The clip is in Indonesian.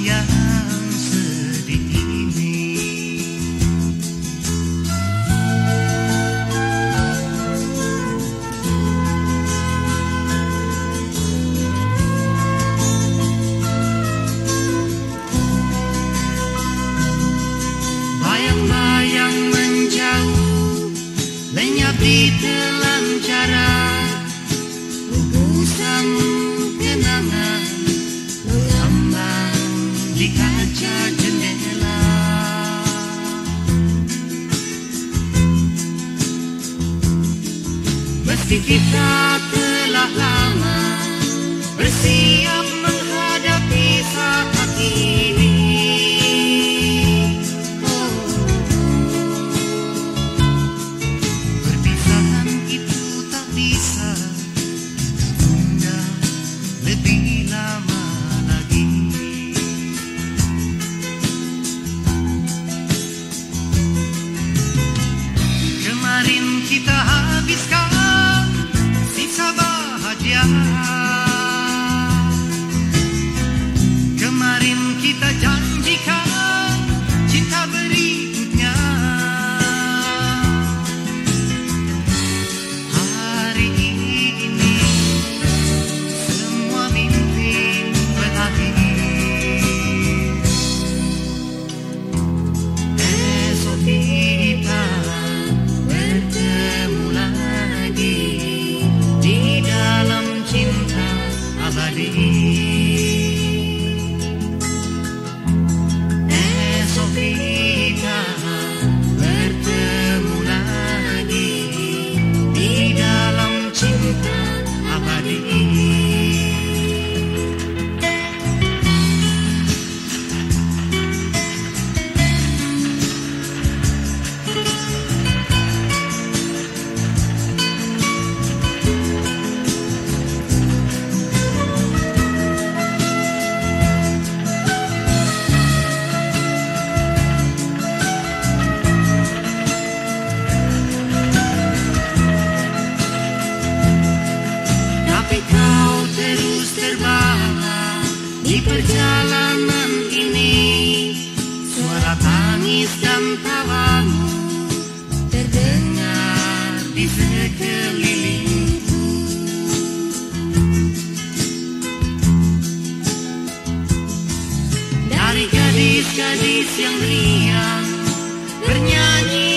Yeah. di kaca jendela. Meski kita abadi ini perjalanan ini. Suara tangis dan tawamu Terdengar di sekelilingku. Dari gadis-gadis yang riang Bernyanyi